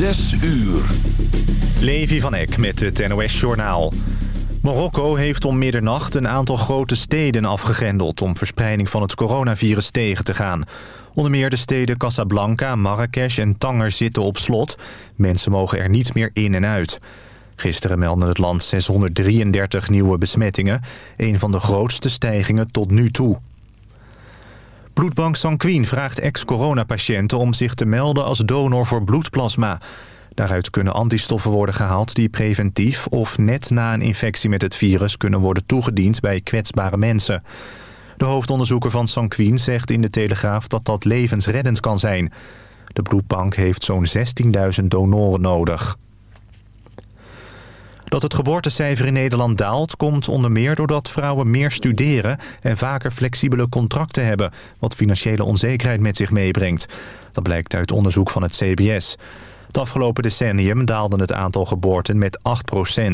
Zes uur. Levi van Eck met het NOS-journaal. Marokko heeft om middernacht een aantal grote steden afgegrendeld... om verspreiding van het coronavirus tegen te gaan. Onder meer de steden Casablanca, Marrakesh en Tanger zitten op slot. Mensen mogen er niet meer in en uit. Gisteren meldde het land 633 nieuwe besmettingen. Een van de grootste stijgingen tot nu toe. Bloedbank Sanquin vraagt ex-coronapatiënten om zich te melden als donor voor bloedplasma. Daaruit kunnen antistoffen worden gehaald die preventief of net na een infectie met het virus kunnen worden toegediend bij kwetsbare mensen. De hoofdonderzoeker van Sanquin zegt in de Telegraaf dat dat levensreddend kan zijn. De bloedbank heeft zo'n 16.000 donoren nodig. Dat het geboortecijfer in Nederland daalt komt onder meer doordat vrouwen meer studeren en vaker flexibele contracten hebben, wat financiële onzekerheid met zich meebrengt. Dat blijkt uit onderzoek van het CBS. Het afgelopen decennium daalde het aantal geboorten met 8%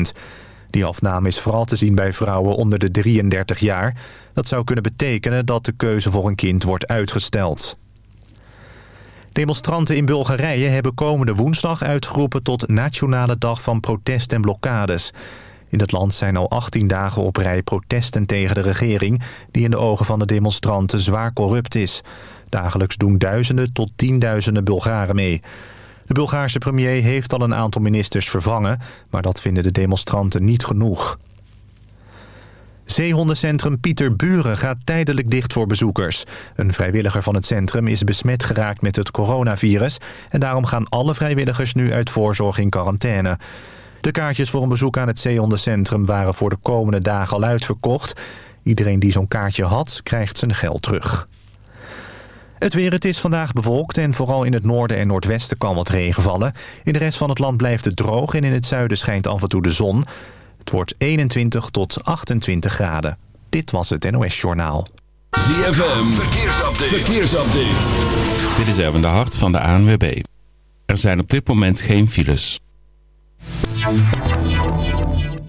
Die afname is vooral te zien bij vrouwen onder de 33 jaar. Dat zou kunnen betekenen dat de keuze voor een kind wordt uitgesteld. Demonstranten in Bulgarije hebben komende woensdag uitgeroepen tot Nationale Dag van Protest en Blokkades. In het land zijn al 18 dagen op rij protesten tegen de regering... die in de ogen van de demonstranten zwaar corrupt is. Dagelijks doen duizenden tot tienduizenden Bulgaren mee. De Bulgaarse premier heeft al een aantal ministers vervangen... maar dat vinden de demonstranten niet genoeg. Zeehondencentrum Pieter Buren gaat tijdelijk dicht voor bezoekers. Een vrijwilliger van het centrum is besmet geraakt met het coronavirus... en daarom gaan alle vrijwilligers nu uit voorzorg in quarantaine. De kaartjes voor een bezoek aan het zeehondencentrum waren voor de komende dagen al uitverkocht. Iedereen die zo'n kaartje had, krijgt zijn geld terug. Het weer, het is vandaag bewolkt en vooral in het noorden en noordwesten kan wat regen vallen. In de rest van het land blijft het droog en in het zuiden schijnt af en toe de zon. Het wordt 21 tot 28 graden. Dit was het NOS Journaal. ZFM, verkeersupdate. verkeersupdate. Dit is Erwin de Hart van de ANWB. Er zijn op dit moment geen files.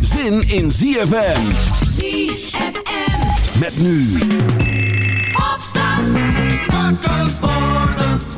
zin in ZFM. ZFM. Met nu. Opstand. Wakker worden.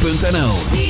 www.zfmzandvoort.nl